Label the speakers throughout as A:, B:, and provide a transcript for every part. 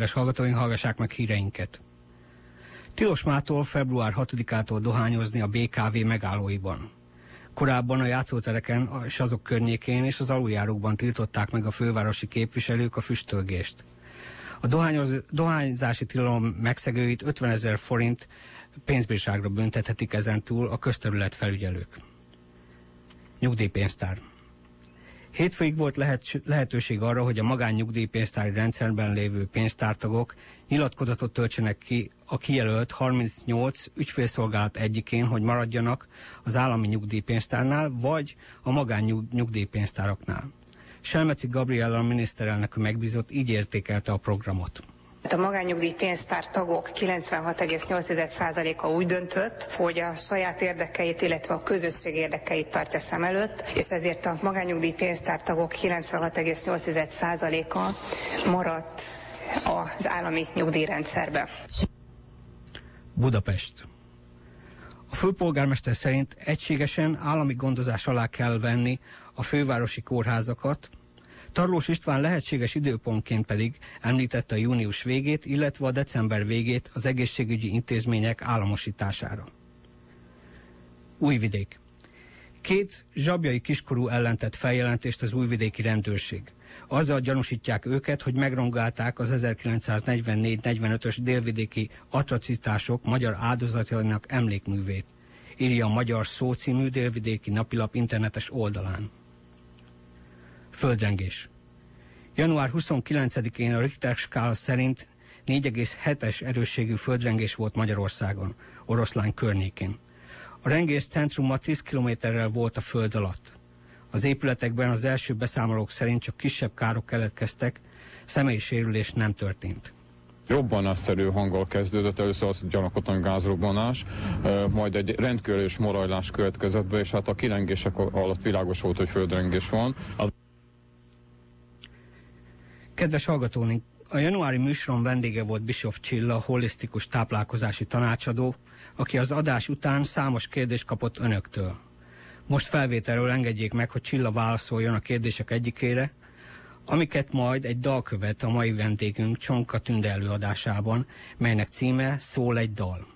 A: Kedves hallgatóink, hallgassák meg híreinket. Tilos mától február 6-ától dohányozni a BKV megállóiban. Korábban a játszótereken és azok környékén és az aluljárókban tiltották meg a fővárosi képviselők a füstölgést. A dohányzási tilalom megszegőit 50 ezer forint pénzbírságra büntethetik ezentúl a közterület felügyelők. Nyugdíjpénztár. Hétfőig volt lehet, lehetőség arra, hogy a magánnyugdíjpénztári rendszerben lévő pénztártagok nyilatkozatot töltsenek ki a kijelölt 38 ügyfélszolgálat egyikén, hogy maradjanak az állami nyugdíjpénztárnál, vagy a magánnyugdíjpénztáraknál. Selmeci Gabriella miniszterelnök megbízott így értékelte a programot.
B: A magánnyugdíj pénztár tagok 96,8%-a úgy döntött, hogy a saját érdekeit, illetve a közösség érdekeit tartja szem előtt, és ezért a magánnyugdíj pénztár tagok 96,8%-a maradt az állami nyugdíjrendszerbe.
A: Budapest. A főpolgármester szerint egységesen állami gondozás alá kell venni a fővárosi kórházakat, Tarlós István lehetséges időpontként pedig említette a június végét, illetve a december végét az egészségügyi intézmények államosítására. Újvidék. Két zsabjai kiskorú ellentett feljelentést az újvidéki rendőrség. Azzal gyanúsítják őket, hogy megrongálták az 1944-45-ös délvidéki atrocitások magyar áldozatainak emlékművét, írja a Magyar Szó című délvidéki napilap internetes oldalán. Földrengés. Január 29-én a Richter skála szerint 4,7-es erősségű földrengés volt Magyarországon, Oroszlán környékén. A rengés centruma 10 kilométerrel volt a föld alatt. Az épületekben az első beszámolók szerint csak kisebb károk keletkeztek, személyi sérülés nem történt
C: robbanásszerű hanggal kezdődött, először azt gyanakodtam, gázrobbanás, majd egy rendkívül morajlás következett be, és hát a kilengések alatt világos volt, hogy földrengés van.
A: Kedves hallgatónink, a januári műsoron vendége volt Bischoff Csilla, holisztikus táplálkozási tanácsadó, aki az adás után számos kérdést kapott önöktől. Most felvételről engedjék meg, hogy Csilla válaszoljon a kérdések egyikére, amiket majd egy dal követ a mai vendégünk Csonka Tünde előadásában, melynek címe Szól egy dal.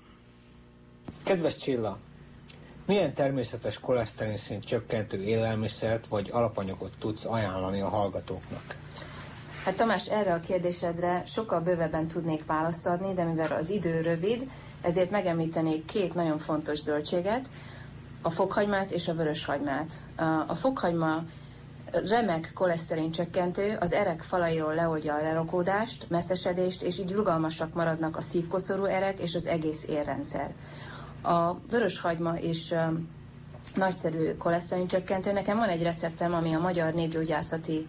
A: Kedves Csilla, milyen természetes koleszterin szint csökkentő élelmiszert vagy alapanyagot tudsz ajánlani a hallgatóknak?
D: Hát Tamás, erre a kérdésedre sokkal bővebben tudnék választ de mivel az idő rövid, ezért megemlítenék két nagyon fontos zöldséget, a fokhagymát és a vöröshagymát. A fokhagyma remek koleszterin csökkentő, az erek falairól leoldja a lelokódást, messzesedést, és így rugalmasak maradnak a szívkoszorú erek és az egész érrendszer. A vöröshagyma is nagyszerű koleszterin csökkentő. Nekem van egy receptem, ami a magyar népgyógyászati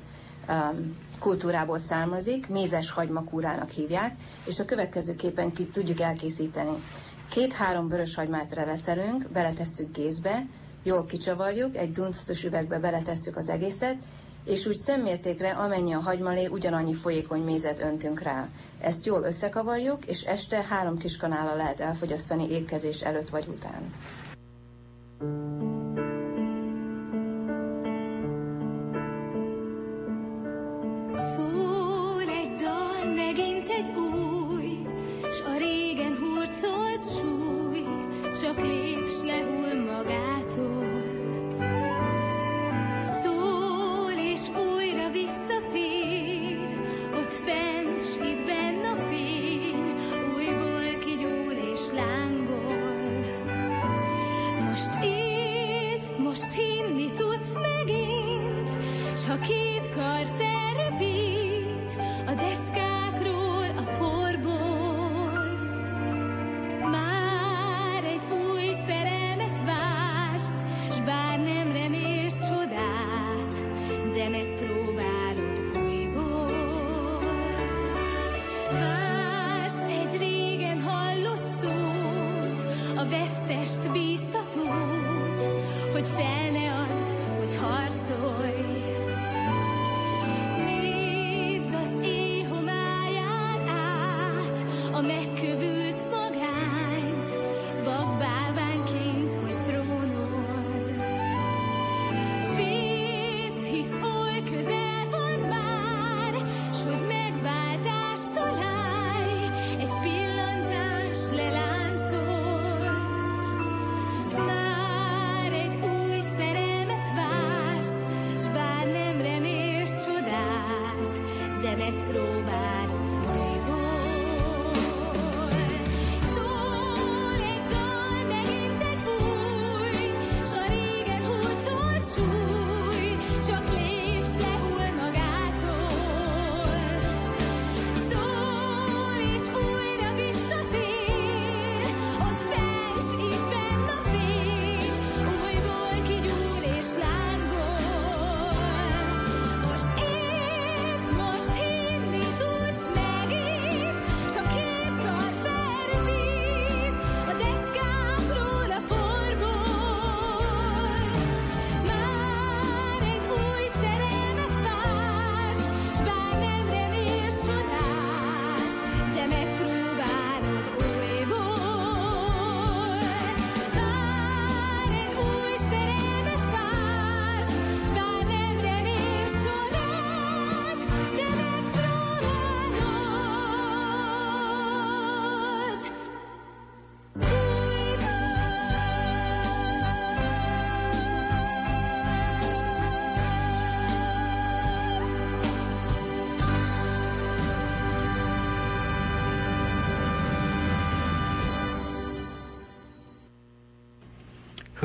D: kultúrából származik, mézes hagymakúrának hívják, és a következőképpen ki tudjuk elkészíteni. Két-három vörös hagymát relecelünk, beletesszük gézbe, jól kicsavarjuk, egy dunctos üvegbe beletesszük az egészet, és úgy szemmértékre, amennyi a hagymalé, ugyanannyi folyékony mézet öntünk rá. Ezt jól összekavarjuk, és este három kis kanála lehet elfogyasztani étkezés előtt vagy után.
E: csak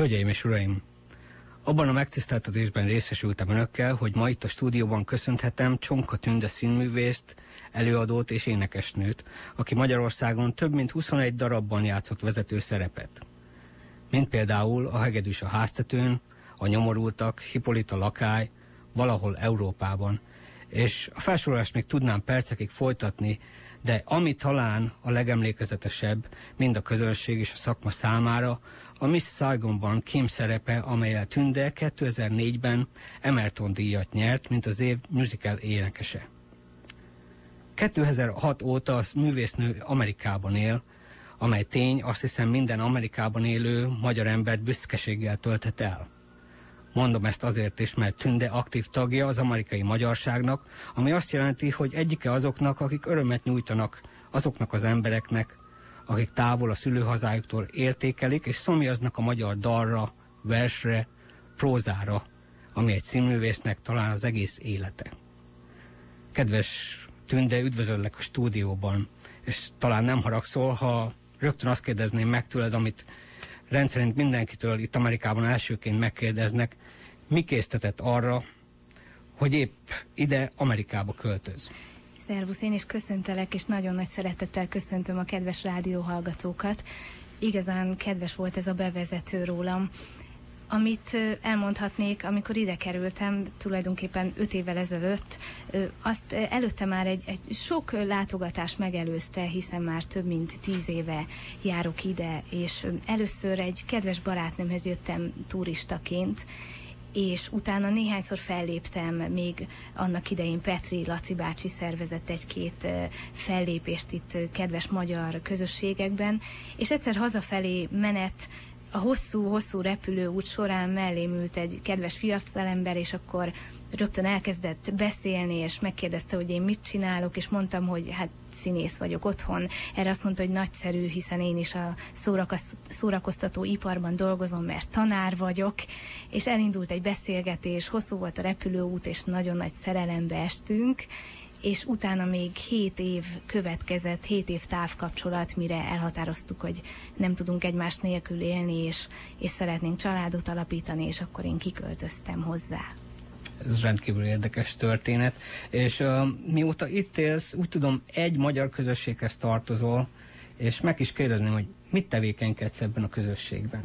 A: Hölgyeim és uraim! Abban a megtiszteltetésben részesültem önökkel, hogy ma itt a stúdióban köszönhetem Csonka Tünde színművészt, előadót és énekesnőt, aki Magyarországon több mint 21 darabban játszott vezető szerepet. Mint például a Hegedűs a háztetőn, a Nyomorultak, Hippolita lakály, valahol Európában. És a felsorolást még tudnám percekig folytatni, de ami talán a legemlékezetesebb, mind a közönség és a szakma számára, a Miss Saigonban Kim szerepe, amelyel Tünde 2004-ben Emerton díjat nyert, mint az év musical énekese. 2006 óta a művésznő Amerikában él, amely tény azt hiszem minden Amerikában élő magyar embert büszkeséggel tölthet el. Mondom ezt azért is, mert Tünde aktív tagja az amerikai magyarságnak, ami azt jelenti, hogy egyike azoknak, akik örömet nyújtanak azoknak az embereknek, akik távol a szülőhazájuktól értékelik és szomjaznak a magyar dalra, versre, prózára, ami egy színművésznek talán az egész élete. Kedves Tünde, üdvözöllek a stúdióban, és talán nem haragszol, ha rögtön azt kérdezném meg tőled, amit rendszerint mindenkitől itt Amerikában elsőként megkérdeznek, mi késztetett arra, hogy épp ide Amerikába költöz?
F: Szervusz, én is köszöntelek, és nagyon nagy szeretettel köszöntöm a kedves rádióhallgatókat. Igazán kedves volt ez a bevezető rólam. Amit elmondhatnék, amikor ide kerültem, tulajdonképpen öt évvel ezelőtt, azt előtte már egy, egy sok látogatás megelőzte, hiszen már több mint tíz éve járok ide, és először egy kedves barátnőmhez jöttem turistaként, és utána néhányszor felléptem, még annak idején Petri Laci bácsi szervezett egy-két fellépést itt kedves magyar közösségekben, és egyszer hazafelé menet a hosszú-hosszú repülőút során mellém ült egy kedves fiatalember, és akkor rögtön elkezdett beszélni, és megkérdezte, hogy én mit csinálok, és mondtam, hogy hát színész vagyok otthon. Erre azt mondta, hogy nagyszerű, hiszen én is a szórakoztató iparban dolgozom, mert tanár vagyok, és elindult egy beszélgetés, hosszú volt a repülőút, és nagyon nagy szerelembe estünk, és utána még 7 év következett, 7 év távkapcsolat, mire elhatároztuk, hogy nem tudunk egymás nélkül élni, és, és szeretnénk családot alapítani, és akkor én kiköltöztem hozzá.
A: Ez rendkívül érdekes történet, és uh, mióta itt élsz, úgy tudom, egy magyar közösséghez tartozol, és meg is kérdezném, hogy mit tevékenykedsz ebben a közösségben?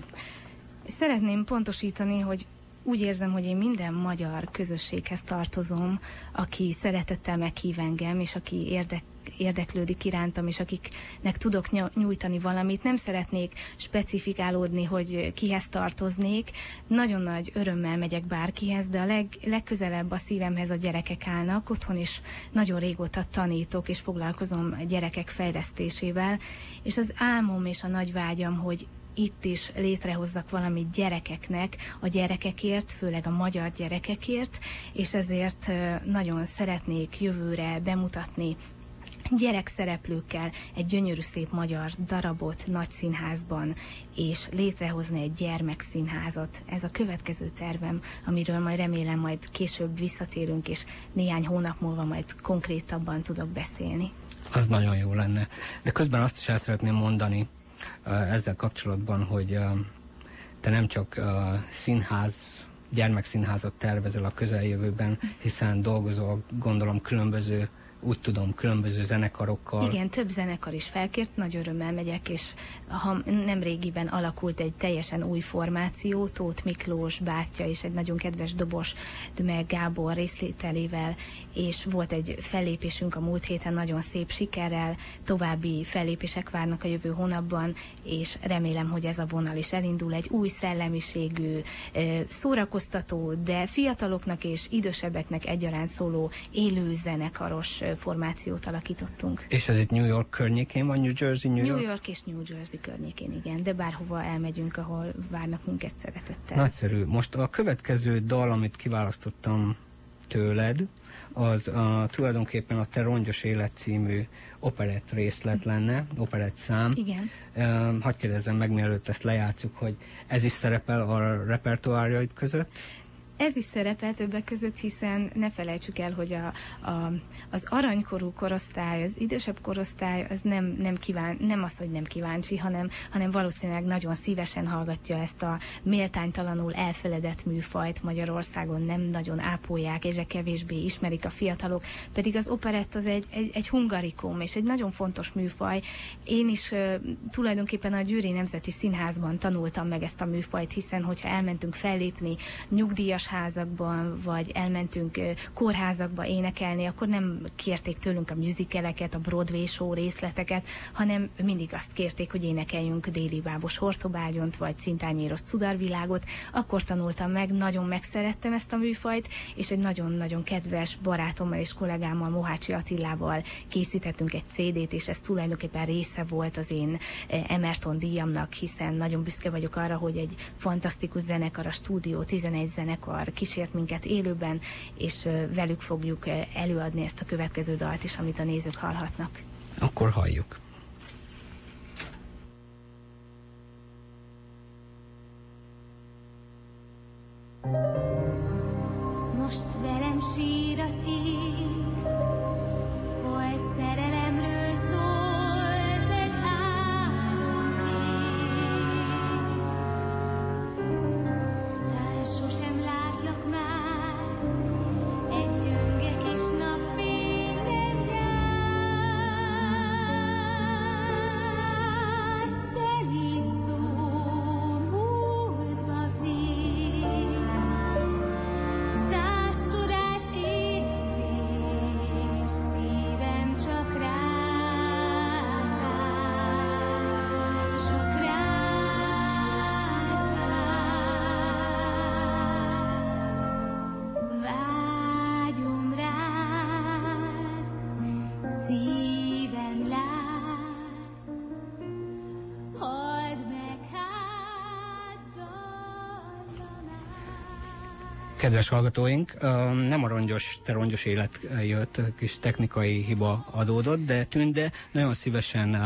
F: Szeretném pontosítani, hogy úgy érzem, hogy én minden magyar közösséghez tartozom, aki szeretettel meghív engem, és aki érdek, érdeklődik irántam, és akiknek tudok nyújtani valamit. Nem szeretnék specifikálódni, hogy kihez tartoznék. Nagyon nagy örömmel megyek bárkihez, de a leg, legközelebb a szívemhez a gyerekek állnak. Otthon is nagyon régóta tanítok, és foglalkozom gyerekek fejlesztésével. És az álmom és a nagy vágyam, hogy itt is létrehozzak valamit gyerekeknek, a gyerekekért, főleg a magyar gyerekekért, és ezért nagyon szeretnék jövőre bemutatni gyerekszereplőkkel egy gyönyörű szép magyar darabot nagy színházban, és létrehozni egy gyermekszínházat. Ez a következő tervem, amiről majd remélem majd később visszatérünk, és néhány hónap múlva majd konkrétabban tudok beszélni.
A: Az nagyon jó lenne. De közben azt is el szeretném mondani, ezzel kapcsolatban, hogy te nem csak színház, gyermekszínházat tervezel a közeljövőben, hiszen dolgozol, gondolom, különböző úgy tudom, különböző zenekarokkal.
F: Igen, több zenekar is felkért, nagy örömmel megyek, és ha nem régiben alakult egy teljesen új formáció, Tóth Miklós bátyja és egy nagyon kedves dobos Döme Gábor részlételével, és volt egy fellépésünk a múlt héten nagyon szép sikerrel, további fellépések várnak a jövő hónapban, és remélem, hogy ez a vonal is elindul egy új szellemiségű, szórakoztató, de fiataloknak és idősebbeknek egyaránt szóló élő zenekaros formációt alakítottunk.
A: És ez itt New York környékén van, New Jersey,
F: New York? New York és New Jersey környékén, igen, de bárhova elmegyünk, ahol várnak minket szeretettel.
A: Nagyszerű. Most a következő dal, amit kiválasztottam tőled, az a, tulajdonképpen a Te rongyos élet című operett részlet lenne, operett szám.
F: Igen.
A: Uh, hadd kérdezzem meg, mielőtt ezt lejátszuk, hogy ez is szerepel a repertoárjaid között?
F: Ez is szerepel többek között, hiszen ne felejtsük el, hogy a, a, az aranykorú korosztály, az idősebb korosztály, az nem, nem, kíván, nem az, hogy nem kíváncsi, hanem, hanem valószínűleg nagyon szívesen hallgatja ezt a méltánytalanul elfeledett műfajt Magyarországon, nem nagyon ápolják, egyre kevésbé ismerik a fiatalok, pedig az operett az egy, egy, egy hungarikum, és egy nagyon fontos műfaj. Én is uh, tulajdonképpen a Győri Nemzeti Színházban tanultam meg ezt a műfajt, hiszen hogyha elmentünk fellépni nyugdíjas házakban, vagy elmentünk kórházakba énekelni, akkor nem kérték tőlünk a musicaleket, a Broadway show részleteket, hanem mindig azt kérték, hogy énekeljünk Déli Bábos Hortobágyont, vagy Cintányéros Cudarvilágot. Akkor tanultam meg, nagyon megszerettem ezt a műfajt, és egy nagyon-nagyon kedves barátommal és kollégámmal, Mohácsi Attilával készítettünk egy CD-t, és ez tulajdonképpen része volt az én Emerton díjamnak, hiszen nagyon büszke vagyok arra, hogy egy fantasztikus zenekar, a stúdió 11 zenekar zenekar kísért minket élőben, és velük fogjuk előadni ezt a következő dalt is, amit a nézők hallhatnak.
A: Akkor halljuk.
E: Most velem sír az ég,
A: Kedves hallgatóink, nem a rongyos, te rongyos élet jött, kis technikai hiba adódott, de Tünde nagyon szívesen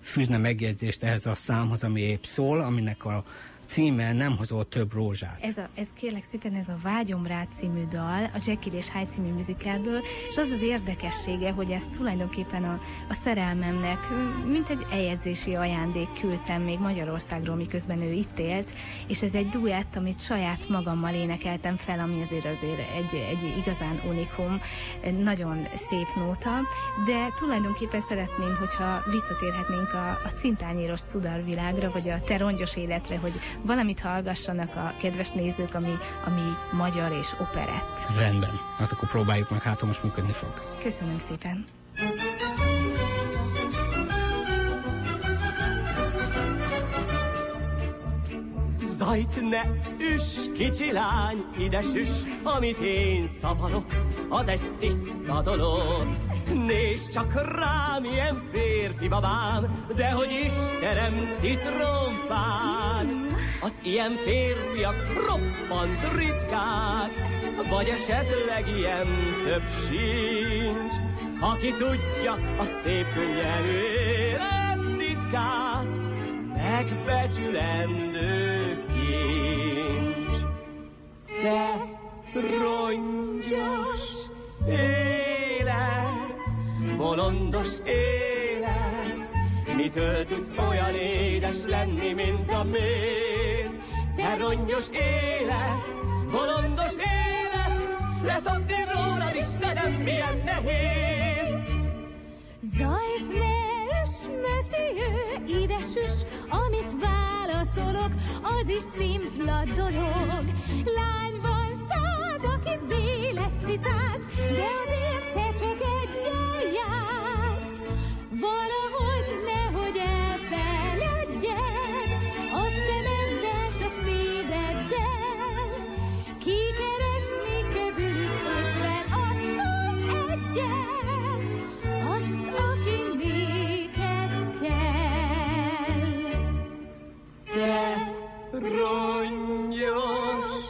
A: fűzne megjegyzést ehhez a számhoz, ami épp szól, aminek a címe Nem hozol több rózsát.
F: Ez, a, ez kérlek szépen ez a Vágyom rá című dal, a Jekyll és Hyde című musicalből, és az az érdekessége, hogy ezt tulajdonképpen a, a szerelmemnek, mint egy eljegyzési ajándék küldtem még Magyarországról, miközben ő itt élt, és ez egy duett, amit saját magammal énekeltem fel, ami azért azért egy, egy igazán unikum, nagyon szép nóta, de tulajdonképpen szeretném, hogyha visszatérhetnénk a, a cintányéros cudarvilágra, vagy a te rongyos életre, hogy valamit hallgassanak a kedves nézők, ami, ami magyar és operett.
A: Rendben, hát akkor próbáljuk meg, hát most működni fog.
F: Köszönöm szépen!
G: Zajt ne üss, kicsi lány, ide süss, amit én szavalok, az egy tiszta dolog. Nézd csak rám, ilyen férfi babám, de hogy Istenem citromfán. Az ilyen férfiak roppant ritkák, vagy esetleg ilyen több sincs. Aki tudja a szép könnyen élet titkát, megbecsülendő kincs. Te rongyos élet, bolondos élet, mitől tudsz olyan édes lenni, mint a méz? Te rongyos élet, bolondos élet, leszokni rólad, Istenem, milyen nehéz.
E: Zajt ne messziő, ide süss, amit válaszolok, az is szimpla dolog. Lány van száz, aki vélet cicáz, de azért te csak egyen játsz. Valahogy
G: rongyos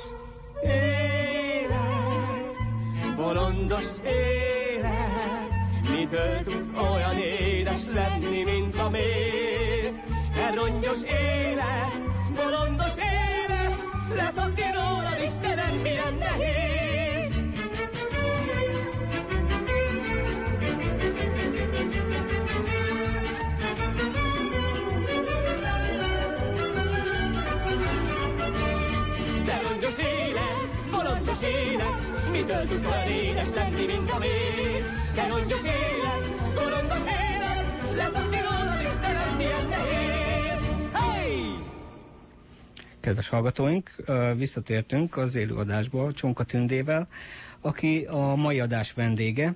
G: élet, bolondos élet, mitől tudsz olyan édes lenni, mint a méz? Te rongyos élet, Mitől tudsz olyan édes lenni, mint a méz? De rongyos élet, bolondos élet, leszokni rólad, Istenem, milyen nehéz. Hey!
A: Kedves hallgatóink, visszatértünk az élőadásból Csonka Tündével, aki a mai adás vendége,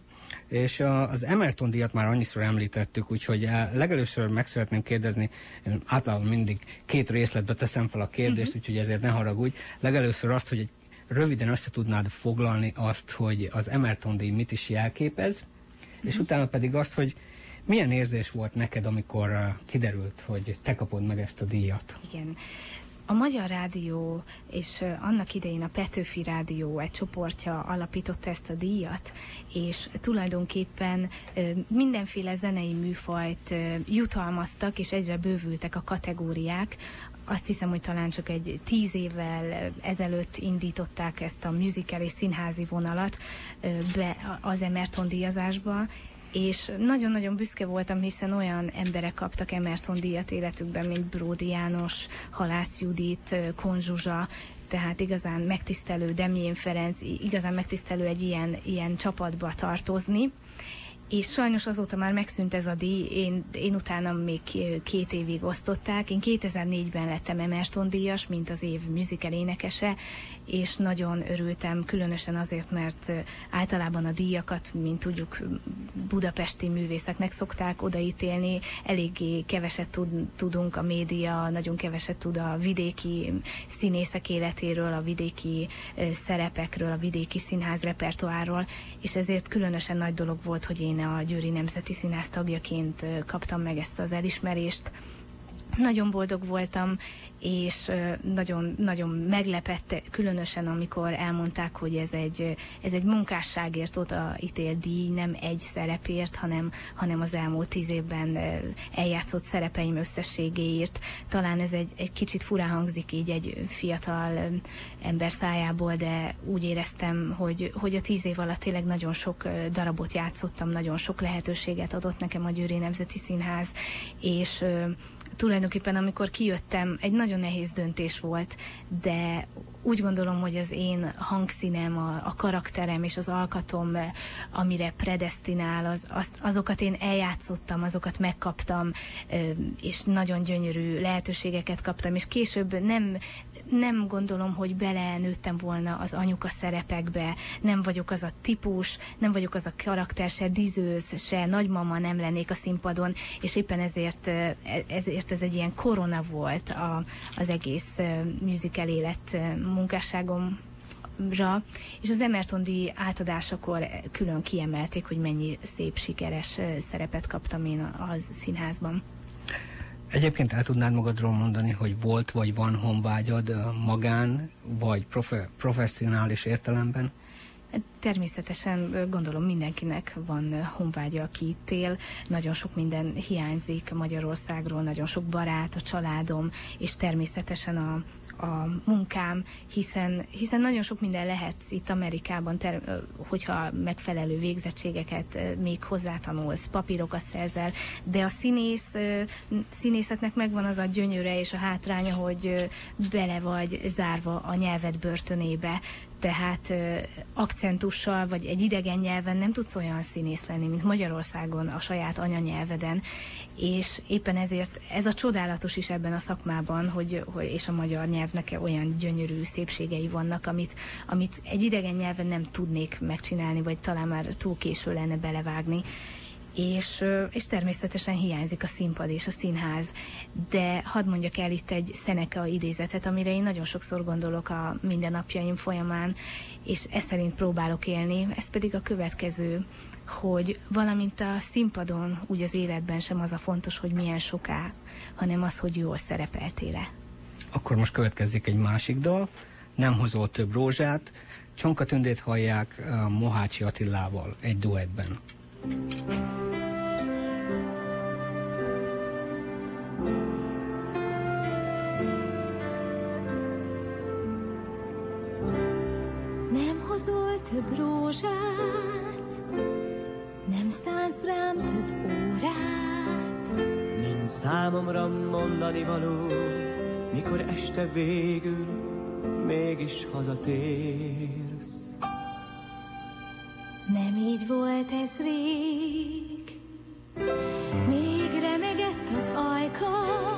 A: és az Emerton díjat már annyiszor említettük, úgyhogy eh, legelőször meg szeretném kérdezni, én általában mindig két részletbe teszem fel a kérdést, uh-huh. úgyhogy ezért ne haragudj. Legelőször azt, hogy egy röviden össze tudnád foglalni azt, hogy az Emerton díj mit is jelképez, és utána pedig azt, hogy milyen érzés volt neked, amikor eh, kiderült, hogy te kapod meg ezt a díjat?
F: Igen. A Magyar Rádió és ö, annak idején a Petőfi Rádió egy csoportja alapította ezt a díjat, és tulajdonképpen mindenféle zenei műfajt jutalmaztak, és egyre bővültek a kategóriák. Azt hiszem, hogy talán csak egy tíz évvel ezelőtt indították ezt a musical és színházi vonalat be az Emerton díjazásba, és nagyon-nagyon büszke voltam, hiszen olyan emberek kaptak Emerton díjat életükben, mint Bródi János, Halász Judit, Konzsuzsa, tehát igazán megtisztelő Demjén Ferenc, igazán megtisztelő egy ilyen, ilyen csapatba tartozni. És sajnos azóta már megszűnt ez a díj, én, én utána még két évig osztották. Én 2004-ben lettem Emerton díjas, mint az év musical énekese, és nagyon örültem, különösen azért, mert általában a díjakat, mint tudjuk, budapesti művészeknek szokták odaítélni, eléggé keveset tud, tudunk a média, nagyon keveset tud a vidéki színészek életéről, a vidéki szerepekről, a vidéki színház repertoárról, és ezért különösen nagy dolog volt, hogy én a Győri Nemzeti Színház tagjaként kaptam meg ezt az elismerést. Nagyon boldog voltam, és ö, nagyon, nagyon meglepett, különösen amikor elmondták, hogy ez egy, ez egy munkásságért odaítélt díj, nem egy szerepért, hanem, hanem az elmúlt tíz évben eljátszott szerepeim összességéért. Talán ez egy, egy kicsit furán hangzik így egy fiatal ember szájából, de úgy éreztem, hogy, hogy a tíz év alatt tényleg nagyon sok darabot játszottam, nagyon sok lehetőséget adott nekem a Győri Nemzeti Színház, és tulajdonképpen amikor kijöttem, egy nagyon nehéz döntés volt, de úgy gondolom, hogy az én hangszínem, a, a karakterem és az alkatom, eh, amire predestinál, az, azt, azokat én eljátszottam, azokat megkaptam, eh, és nagyon gyönyörű lehetőségeket kaptam, és később nem, nem gondolom, hogy belenőttem volna az anyuka szerepekbe, nem vagyok az a típus, nem vagyok az a karakter, se dizőz, se nagymama nem lennék a színpadon, és éppen ezért, eh, ezért ez egy ilyen korona volt a, az egész musical élet munkásságomra, és az Emerton díj átadásakor külön kiemelték, hogy mennyi szép, sikeres szerepet kaptam én az színházban.
A: Egyébként el tudnád magadról mondani, hogy volt vagy van honvágyad magán, vagy profe- professzionális értelemben?
F: Természetesen gondolom mindenkinek van honvágya, aki itt él. Nagyon sok minden hiányzik Magyarországról, nagyon sok barát, a családom, és természetesen a, a munkám, hiszen, hiszen nagyon sok minden lehet itt Amerikában, ter, hogyha megfelelő végzettségeket még hozzátanulsz, papírokat szerzel, de a színész, színészetnek megvan az a gyönyöre és a hátránya, hogy bele vagy zárva a nyelved börtönébe, tehát ö, akcentussal vagy egy idegen nyelven nem tudsz olyan színész lenni, mint Magyarországon a saját anyanyelveden, és éppen ezért ez a csodálatos is ebben a szakmában, hogy, hogy és a magyar nyelvnek olyan gyönyörű szépségei vannak, amit, amit egy idegen nyelven nem tudnék megcsinálni, vagy talán már túl késő lenne belevágni és, és természetesen hiányzik a színpad és a színház. De hadd mondjak el itt egy Seneca idézetet, amire én nagyon sokszor gondolok a mindennapjaim folyamán, és ezt szerint próbálok élni. Ez pedig a következő, hogy valamint a színpadon, úgy az életben sem az a fontos, hogy milyen soká, hanem az, hogy jól szerepeltél
A: Akkor most következik egy másik dal, Nem hozol több rózsát, Csonka Tündét hallják Mohácsi Attilával egy duettben.
E: Nem hozol több rózsát, nem szánsz rám több órát.
G: Nincs számomra mondani valót, mikor este végül mégis hazatérsz.
E: Nem így volt ez rég, még remegett az ajkad,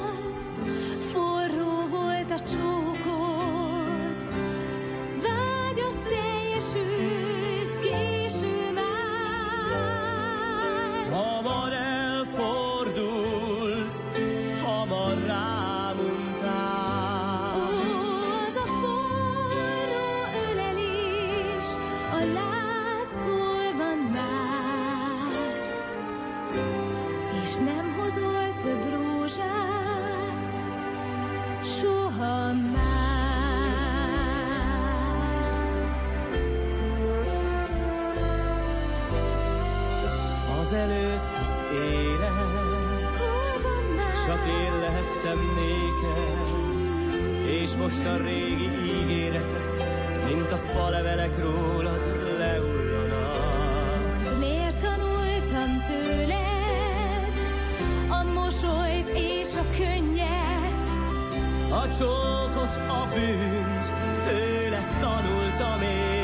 G: most a régi ígéretek, mint a falevelek rólad lehullanak.
E: Miért tanultam tőled a mosolyt és a könnyet?
G: A csókot, a bűnt, tőled tanultam én.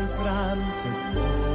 E: Nem
G: szánsz rám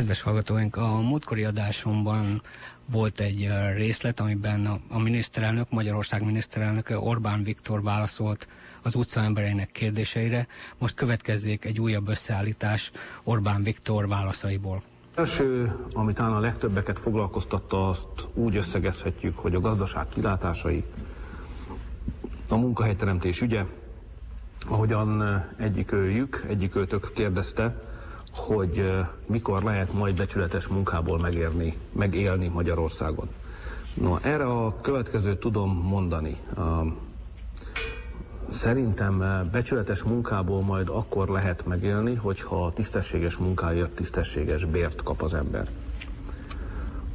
A: Kedves hallgatóink, a múltkori adásomban volt egy részlet, amiben a, miniszterelnök, Magyarország miniszterelnöke Orbán Viktor válaszolt az utca embereinek kérdéseire. Most következzék egy újabb összeállítás Orbán Viktor válaszaiból.
H: Első, ami talán a legtöbbeket foglalkoztatta, azt úgy összegezhetjük, hogy a gazdaság kilátásai, a munkahelyteremtés ügye, ahogyan egyik őjük, egyik őtök kérdezte, hogy mikor lehet majd becsületes munkából megérni, megélni Magyarországon. No, erre a következőt tudom mondani. Szerintem becsületes munkából majd akkor lehet megélni, hogyha tisztességes munkáért tisztességes bért kap az ember.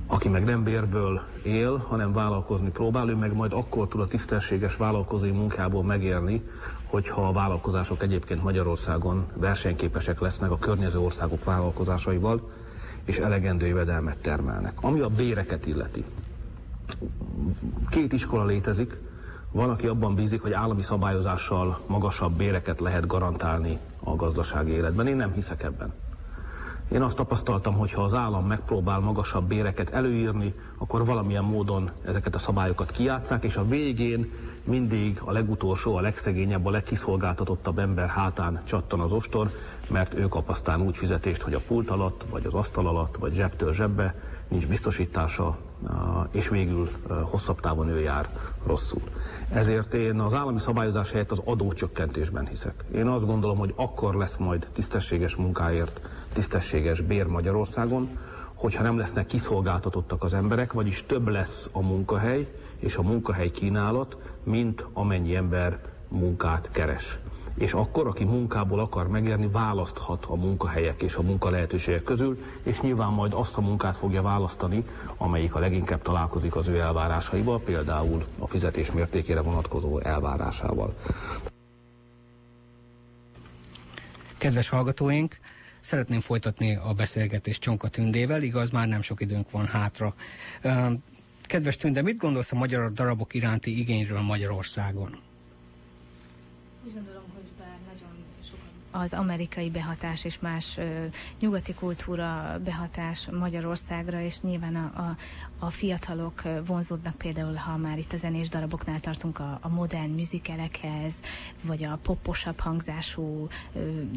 H: Aki meg nem bérből él, hanem vállalkozni próbál, ő meg majd akkor tud a tisztességes vállalkozói munkából megérni, hogyha a vállalkozások egyébként Magyarországon versenyképesek lesznek a környező országok vállalkozásaival, és elegendő jövedelmet termelnek. Ami a béreket illeti. Két iskola létezik, van, aki abban bízik, hogy állami szabályozással magasabb béreket lehet garantálni a gazdasági életben. Én nem hiszek ebben. Én azt tapasztaltam, hogy ha az állam megpróbál magasabb béreket előírni, akkor valamilyen módon ezeket a szabályokat kijátszák, és a végén mindig a legutolsó, a legszegényebb, a legkiszolgáltatottabb ember hátán csattan az ostor, mert ő kap úgy fizetést, hogy a pult alatt, vagy az asztal alatt, vagy zsebtől zsebbe nincs biztosítása, és végül hosszabb távon ő jár rosszul. Ezért én az állami szabályozás helyett az adócsökkentésben hiszek. Én azt gondolom, hogy akkor lesz majd tisztességes munkáért tisztességes bér Magyarországon, hogyha nem lesznek kiszolgáltatottak az emberek, vagyis több lesz a munkahely és a munkahely kínálat, mint amennyi ember munkát keres. És akkor, aki munkából akar megérni, választhat a munkahelyek és a munkalehetőségek közül, és nyilván majd azt a munkát fogja választani, amelyik a leginkább találkozik az ő elvárásaival, például a fizetés mértékére vonatkozó elvárásával.
A: Kedves hallgatóink, szeretném folytatni a beszélgetést Csonka Tündével, igaz, már nem sok időnk van hátra. Kedves Tünde, mit gondolsz a magyar darabok iránti igényről Magyarországon?
F: Úgy gondolom, hogy bár nagyon sokan az amerikai behatás és más nyugati kultúra behatás Magyarországra, és nyilván a, a, a fiatalok vonzódnak például, ha már itt a zenés daraboknál tartunk a, a modern műzikelekhez, vagy a poposabb hangzású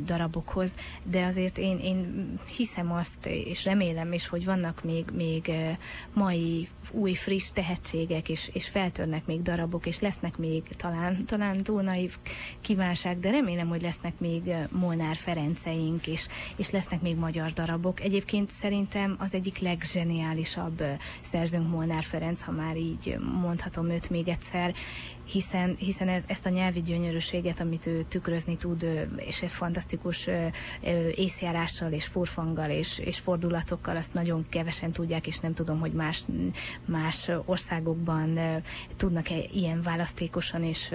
F: darabokhoz, de azért én, én hiszem azt, és remélem is, hogy vannak még, még mai új, friss tehetségek, és, és feltörnek még darabok, és lesznek még talán, talán túl naív kívánság, de remélem, hogy lesznek még Molnár Ferenceink, és, és lesznek még magyar darabok. Egyébként szerintem az egyik legzseniálisabb ö, szerzőnk Molnár Ferenc, ha már így mondhatom őt még egyszer, hiszen, hiszen ez, ezt a nyelvi gyönyörűséget, amit ő tükrözni tud, és egy fantasztikus észjárással és furfanggal és, és fordulatokkal, azt nagyon kevesen tudják, és nem tudom, hogy más, más országokban tudnak-e ilyen választékosan és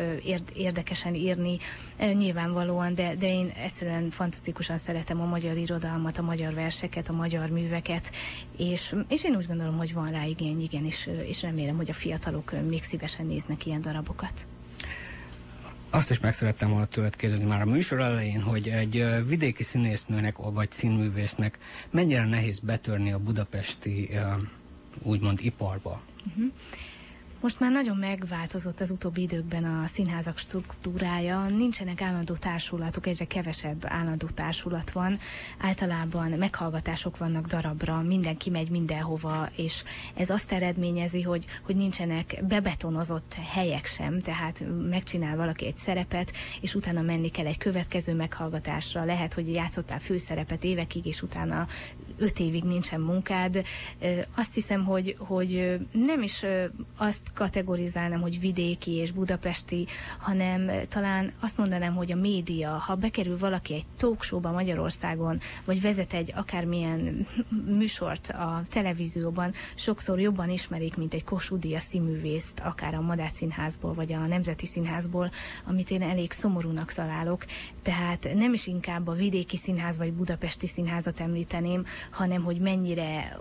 F: érdekesen írni. Nyilvánvalóan, de, de én egyszerűen fantasztikusan szeretem a magyar irodalmat, a magyar verseket, a magyar műveket, és, és én úgy gondolom, hogy van rá igény, igen, és, és remélem, hogy a fiatalok még szívesen néznek ilyen darabokat.
A: Azt is meg szerettem volna tőled kérdezni már a műsor elején, hogy egy vidéki színésznőnek vagy színművésznek mennyire nehéz betörni a budapesti úgymond iparba.
F: Most már nagyon megváltozott az utóbbi időkben a színházak struktúrája, nincsenek állandó társulatok, egyre kevesebb állandó társulat van, általában meghallgatások vannak darabra, mindenki megy mindenhova, és ez azt eredményezi, hogy, hogy nincsenek bebetonozott helyek sem, tehát megcsinál valaki egy szerepet, és utána menni kell egy következő meghallgatásra, lehet, hogy játszottál főszerepet évekig, és utána öt évig nincsen munkád. Azt hiszem, hogy, hogy nem is azt kategorizálnám, hogy vidéki és budapesti, hanem ö, talán azt mondanám, hogy a média, ha bekerül valaki egy talkshowba Magyarországon, vagy vezet egy akármilyen műsort a televízióban, sokszor jobban ismerik, mint egy Kossuth Díjas színművészt, akár a Madách Színházból, vagy a Nemzeti Színházból, amit én elég szomorúnak találok. Tehát nem is inkább a vidéki színház vagy budapesti színházat említeném, hanem hogy mennyire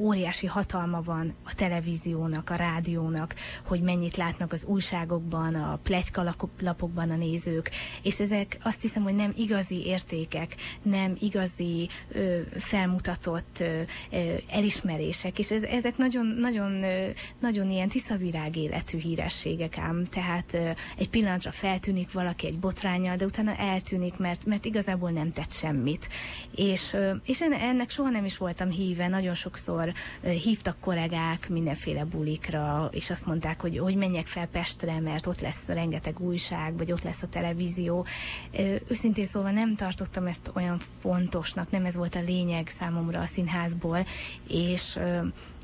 F: óriási hatalma van a televíziónak, a rádiónak, hogy mennyit látnak az újságokban, a plegykalapokban a nézők, és ezek azt hiszem, hogy nem igazi értékek, nem igazi ö, felmutatott ö, ö, elismerések, és ez, ezek nagyon, nagyon, ö, nagyon ilyen tiszavirág életű hírességek ám, tehát ö, egy pillanatra feltűnik valaki egy botrányjal, de utána eltűnik, mert, mert igazából nem tett semmit. És, ö, és en- ennek soha nem is voltam híve, nagyon sokszor hívtak kollégák mindenféle bulikra, és azt mondták, hogy, hogy menjek fel Pestre, mert ott lesz rengeteg újság, vagy ott lesz a televízió. Őszintén szólva nem tartottam ezt olyan fontosnak, nem ez volt a lényeg számomra a színházból, és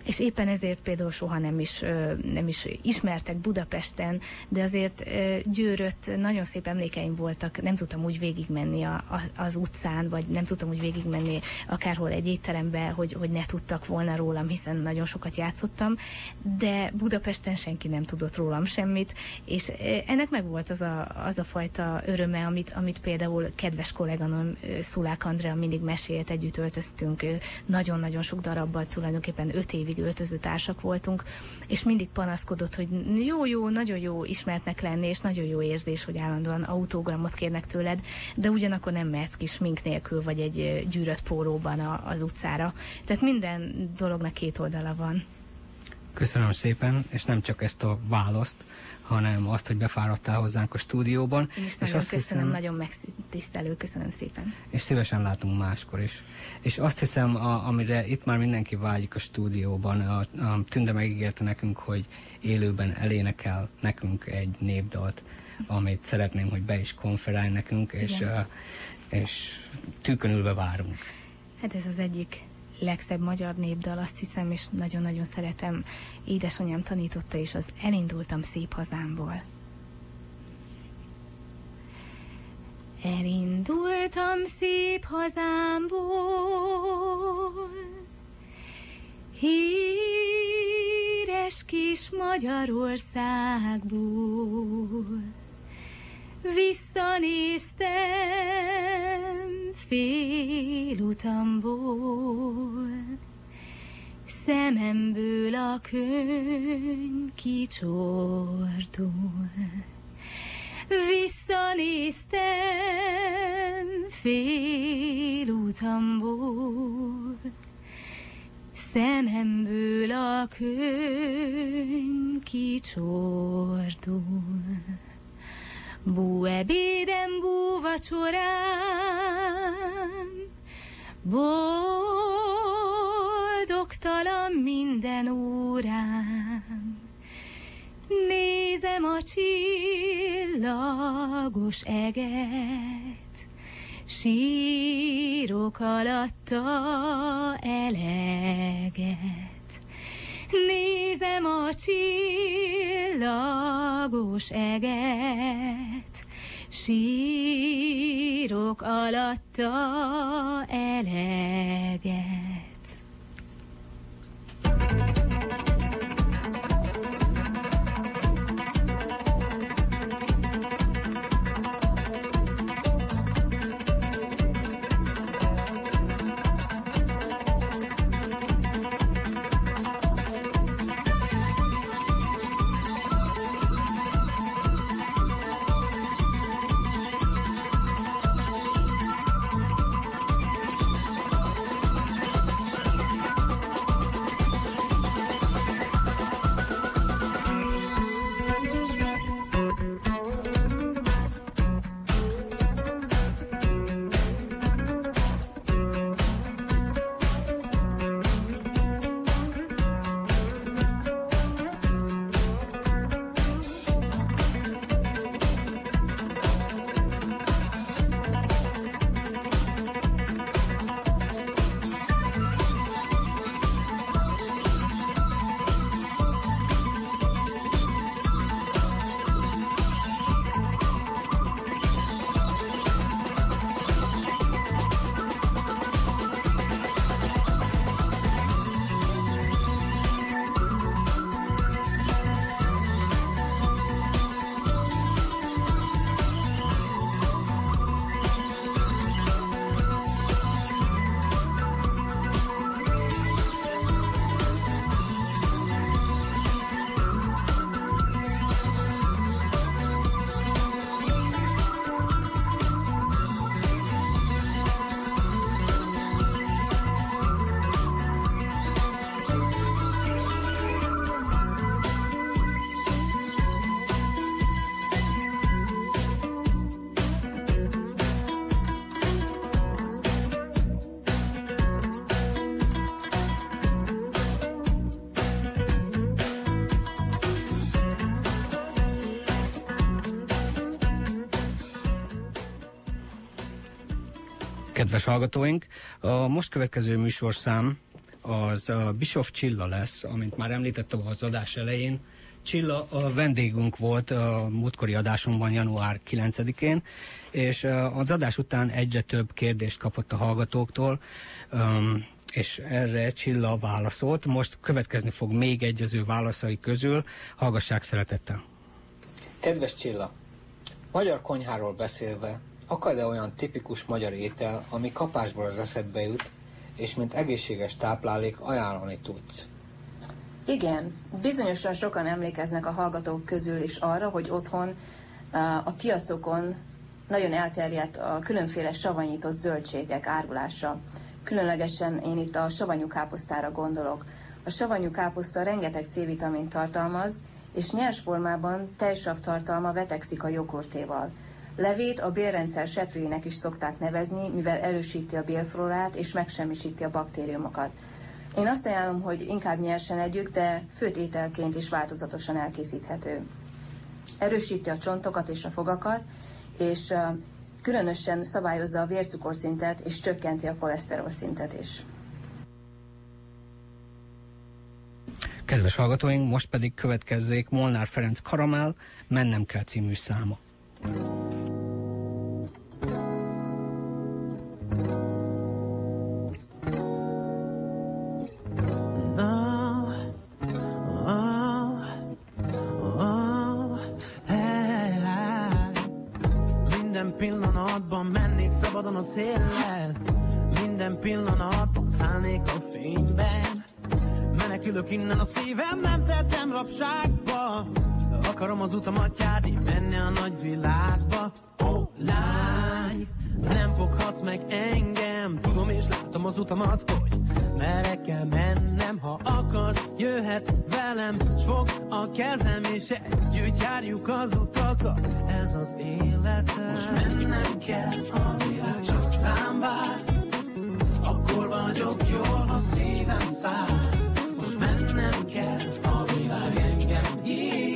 F: és éppen ezért például soha nem is, nem is ismertek Budapesten, de azért Győrött nagyon szép emlékeim voltak, nem tudtam úgy végigmenni a, a, az utcán, vagy nem tudtam úgy végigmenni akárhol egy étterembe, hogy, hogy ne tudtak volna rólam, hiszen nagyon sokat játszottam, de Budapesten senki nem tudott rólam semmit, és ennek meg volt az a, az a fajta öröme, amit, amit például kedves kolléganom Szulák Andrea mindig mesélt, együtt öltöztünk nagyon-nagyon sok darabbal, tulajdonképpen öt évig öltöző társak voltunk, és mindig panaszkodott, hogy jó-jó, nagyon jó ismertnek lenni, és nagyon jó érzés, hogy állandóan autógramot kérnek tőled, de ugyanakkor nem mehetsz ki smink nélkül, vagy egy gyűrött pólóban a, az utcára. Tehát minden dolognak két oldala van.
A: Köszönöm szépen, és nem csak ezt a választ, hanem azt, hogy befáradtál hozzánk a stúdióban.
F: Én is nagyon
A: azt
F: köszönöm,
A: hiszem,
F: nagyon megtisztelő, köszönöm szépen.
A: és szívesen látunk máskor is. És azt hiszem, a, amire itt már mindenki vágyik a stúdióban, a, a Tünde megígérte nekünk, hogy élőben elénekel nekünk egy népdalt, amit szeretném, hogy be is konferálj nekünk, és,
F: Igen.
A: és tűkön ülve várunk.
F: Hát ez az egyik legszebb magyar népdal, azt hiszem, és nagyon-nagyon szeretem. Édesanyám tanította, és az elindultam szép hazámból. Elindultam szép hazámból, híres kis Magyarországból. Visszanéztem félutamból, Szememből a könyv kicsordul. Visszanéztem fél utamból, Szememből a könyv kicsordul. Bú ebédem, bú vacsorám, boldogtalan minden órám. Nézem a csillagos eget, sírok alatta eleget. Nézem a csillagos eget, sírok alatta eleget.
A: Kedves hallgatóink, a most következő műsorszám az Bischoff Csilla lesz, amint már említettem az adás elején. Csilla a vendégünk volt a múltkori adásunkban január 9-én, és az adás után egyre több kérdést kapott a hallgatóktól, és erre Csilla válaszolt. Most következni fog még egy az ő válaszai közül. Hallgassák szeretettel! Kedves Csilla! Magyar konyháról beszélve, Akad-e olyan tipikus magyar étel, ami kapásból az eszedbe jut, és mint egészséges táplálék ajánlani tudsz?
D: Igen, bizonyosan sokan emlékeznek a hallgatók közül is arra, hogy otthon a piacokon nagyon elterjedt a különféle savanyított zöldségek árulása. Különlegesen én itt a savanyú káposztára gondolok. A savanyú káposzta rengeteg C-vitamint tartalmaz, és nyers formában tejsav tartalma vetekszik a jogurtéval. Levét a bélrendszer seprőjének is szokták nevezni, mivel erősíti a bélflórát és megsemmisíti a baktériumokat. Én azt ajánlom, hogy inkább nyersen együk, de főt ételként is változatosan elkészíthető. Erősíti a csontokat és a fogakat, és különösen szabályozza a vércukorszintet és csökkenti a koleszterol szintet is.
A: Kedves hallgatóink, most pedig következzék Molnár Ferenc Karamell, Mennem kell című száma.
I: Pillanatban mennék szabadon a széllel. Minden pillanatban szállnék a fényben. Menekülök innen a szívem, nem tettem rabságba Akarom az utamat járni, menni a nagy világba. Ó, lány, nem foghatsz meg engem. Tudom és látom az utamat, hogy merre kell mennem. Ha akarsz, jöhetsz velem S fog a kezem és együtt járjuk az utakat Ez az életem Most mennem kell, a világ csak rám vár. Akkor vagyok jól, ha szívem száll. Most mennem kell, a világ engem hív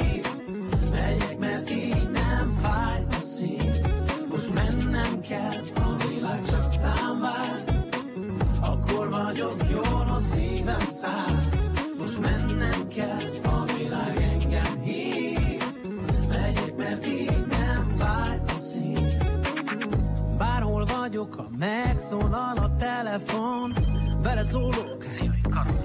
I: kell, a Akkor vagyok jól, ha szívem Most mennem kell, a világ Megyek, mert így nem fáj a szív Bárhol vagyok, ha megszólal a telefon Beleszólok,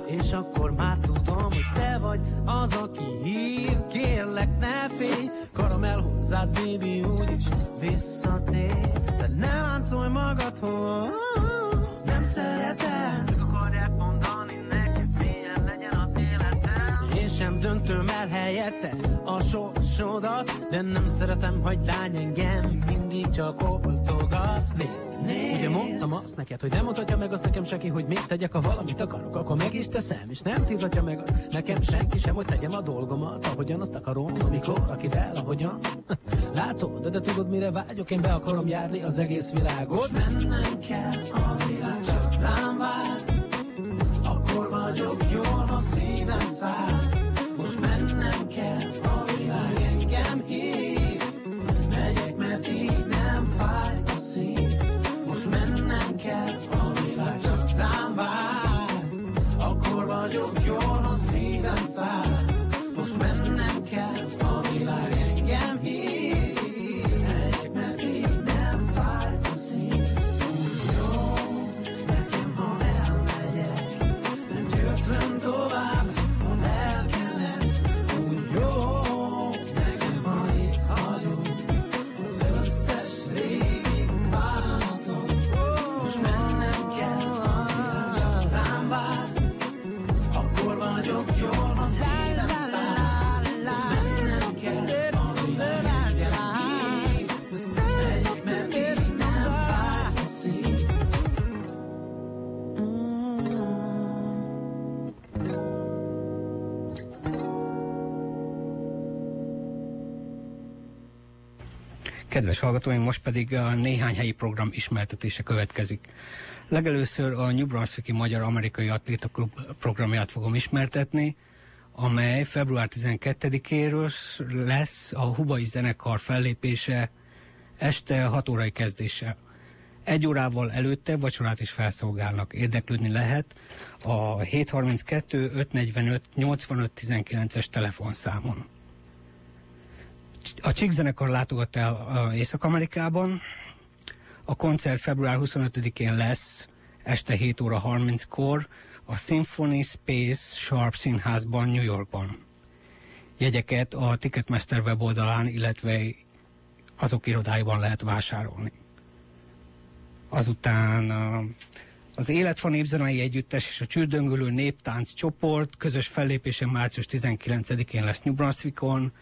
I: és akkor már tudom, hogy te vagy az, aki hív Kérlek, ne félj, karamell hozzád, baby, úgyis visszatér. De ne láncolj magadhoz, nem szeretem. Csak akarják mondani neked, milyen legyen az életem. Én sem döntöm el helyette a sorsodat De nem szeretem, hogy lány engem mindig csak oltogat Nézd. Ugye mondtam azt neked, hogy nem mutatja meg azt nekem senki, hogy mit tegyek, ha valamit akarok, akkor meg is teszem, és nem tiltja meg azt nekem senki sem, hogy tegyem a dolgomat, ahogyan azt akarom, amikor, akivel, ahogyan. Látod, de tudod, mire vágyok, én be akarom járni az egész világot. Mennem kell, a világ csak rám vár, akkor vagyok jól, ha szívem száll.
A: Kedves hallgatóim, most pedig a néhány helyi program ismertetése következik. Legelőször a New Brunswicki Magyar Amerikai Atléta Klub programját fogom ismertetni, amely február 12-éről lesz a Hubai Zenekar fellépése este 6 órai kezdése. Egy órával előtte vacsorát is felszolgálnak. Érdeklődni lehet a 732 545 85 19-es telefonszámon. A Csík zenekar látogat el Észak-Amerikában. A koncert február 25-én lesz, este 7 óra 30-kor a Symphony Space Sharp Színházban, New Yorkban. Jegyeket a Ticketmaster weboldalán, illetve azok irodáiban lehet vásárolni. Azután az Életfa Népzenei Együttes és a Csürdöngölő Néptánc csoport közös fellépése március 19-én lesz New Brunswickon,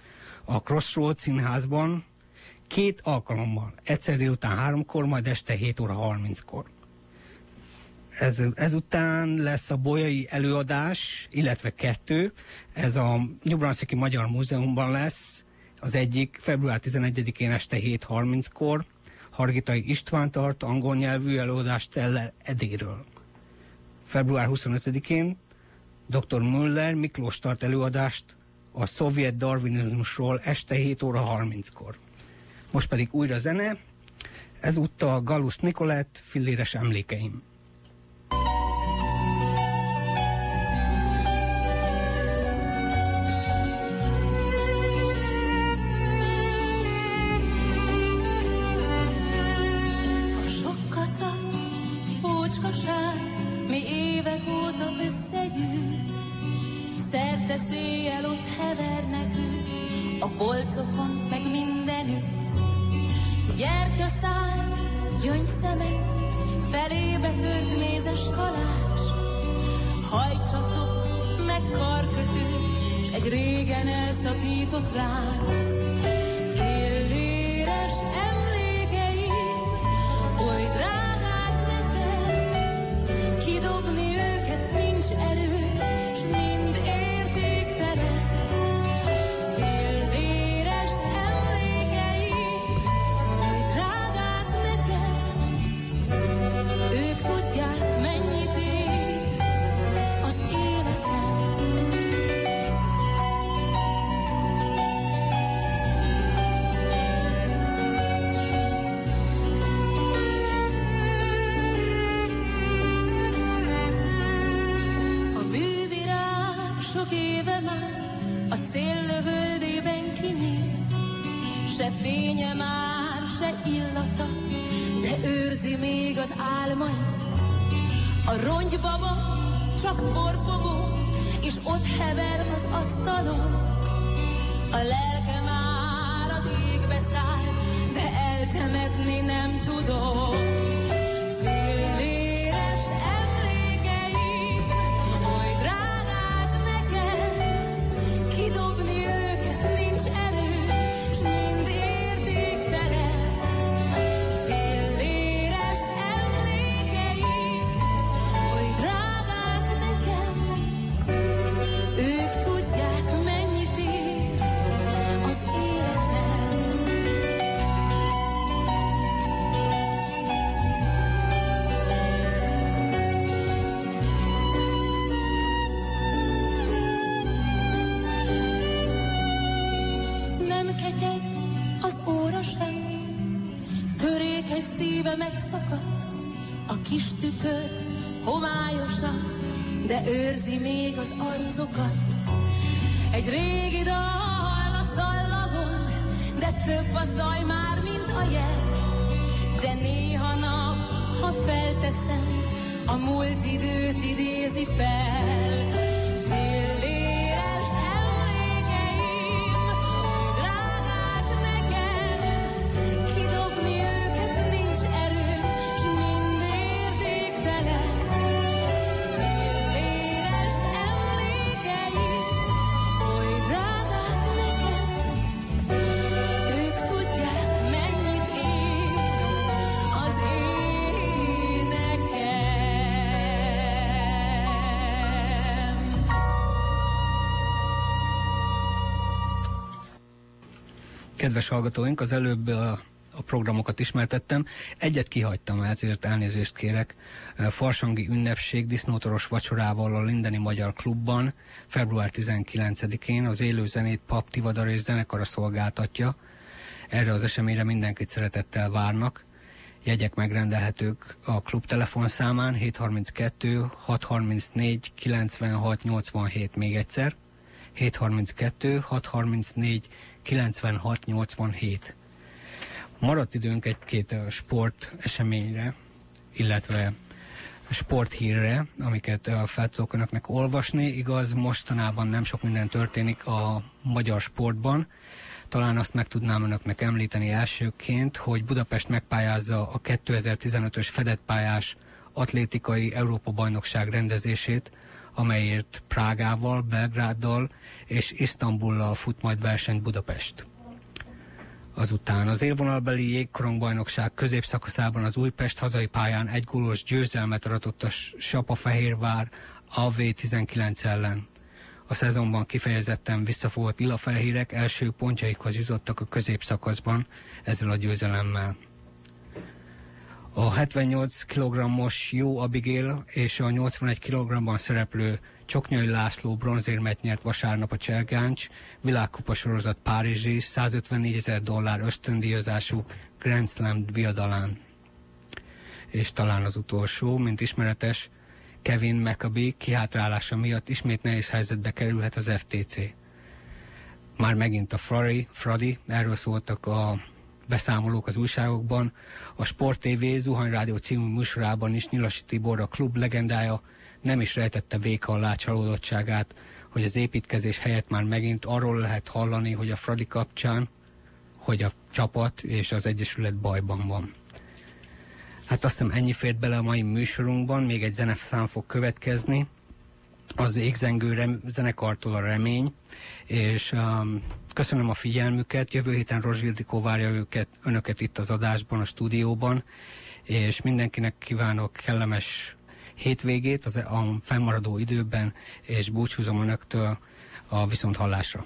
A: a Crossroads színházban, két alkalommal, egyszer délután háromkor, majd este 7 óra 30-kor. Ez, ezután lesz a bolyai előadás, illetve kettő, ez a Brunswicki Magyar Múzeumban lesz, az egyik február 11-én este 7.30-kor, Hargitai István tart angol nyelvű előadást Teller Edéről. Február 25-én dr. Müller Miklós tart előadást a szovjet darwinizmusról este 7 óra 30-kor. Most pedig újra zene, ezúttal Galusz Nikolett, Filléres emlékeim.
E: Szerte széjjel ott hevernek ők, a polcokon meg mindenütt. Gyertyaszál, gyöngyszemek, felébe tört mézes kalács, hajtsatok, meg karkötő, s egy régen elszakított lánc. Filléres emlékeim, oly drágák nekem, kidobni őket nincs erő, szíve megszakadt, a kis tükör homályosan, de őrzi még az arcokat. Egy régi dal a szallagon, de több a zaj már, mint a jel. De néha nap, ha felteszem, a múlt időt idézi fel.
A: Kedves hallgatóink, az előbb a, a programokat ismertettem. Egyet kihagytam, ezért elnézést kérek. Farsangi ünnepség disznótoros vacsorával a Lindeni Magyar Klubban február 19-én az élőzenét Pap Tivadar és zenekara szolgáltatja. Erre az eseményre mindenkit szeretettel várnak. Jegyek megrendelhetők a klub telefonszámán 732 634 96 87 még egyszer. 732 634 96 87. Maradt időnk egy-két sport eseményre, illetve sporthírre, amiket fel tudok önöknek olvasni. Igaz, mostanában nem sok minden történik a magyar sportban. Talán azt meg tudnám önöknek említeni elsőként, hogy Budapest megpályázza a 2015-ös fedett pályás atlétikai Európa-bajnokság rendezését, amelyért Prágával, Belgráddal és Isztambullal fut majd versenyt Budapest. Azután az élvonalbeli jégkorongbajnokság középszakaszában az Újpest hazai pályán egy gólos győzelmet aratott a Sapafehérvár AV19 ellen. A szezonban kifejezetten visszafogott lilafehérek első pontjaikhoz jutottak a középszakaszban ezzel a győzelemmel. A 78 kg-os Jó Abigail és a 81 kg-ban szereplő Csoknyai László bronzérmet nyert vasárnap a Cselgáncs világkupa sorozat Párizsi 154 ezer dollár ösztöndíjazású Grand Slam viadalán. És talán az utolsó, mint ismeretes, Kevin McAbee kihátrálása miatt ismét nehéz helyzetbe kerülhet az FTC. Már megint a Frari, Fradi, erről szóltak a beszámolók az újságokban. A Sport TV Zuhany Rádió című műsorában is Nyilasi Tibor, a klub legendája nem is rejtette véka alá csalódottságát, hogy az építkezés helyett már megint arról lehet hallani, hogy a Fradi kapcsán, hogy a csapat és az Egyesület bajban van. Hát azt hiszem ennyi fért bele a mai műsorunkban, még egy zeneszám fog következni.
J: az égzengő zenekartól a remény, és um, köszönöm a figyelmüket. Jövő héten Rozsildikó várja őket, önöket itt az adásban, a stúdióban, és mindenkinek kívánok kellemes hétvégét az, a fennmaradó időben, és búcsúzom önöktől a viszonthallásra.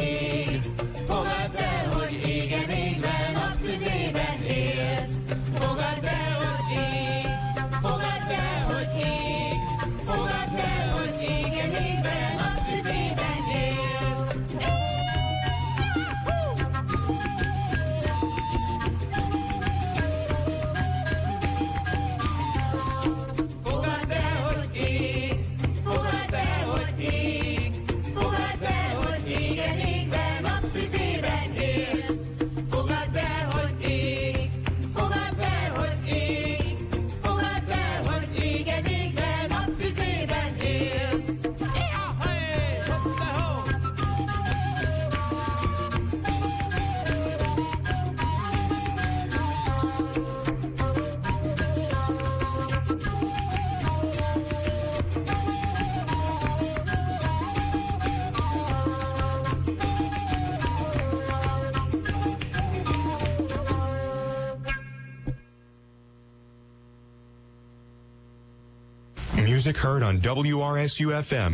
E: hogy
K: on WRSU FM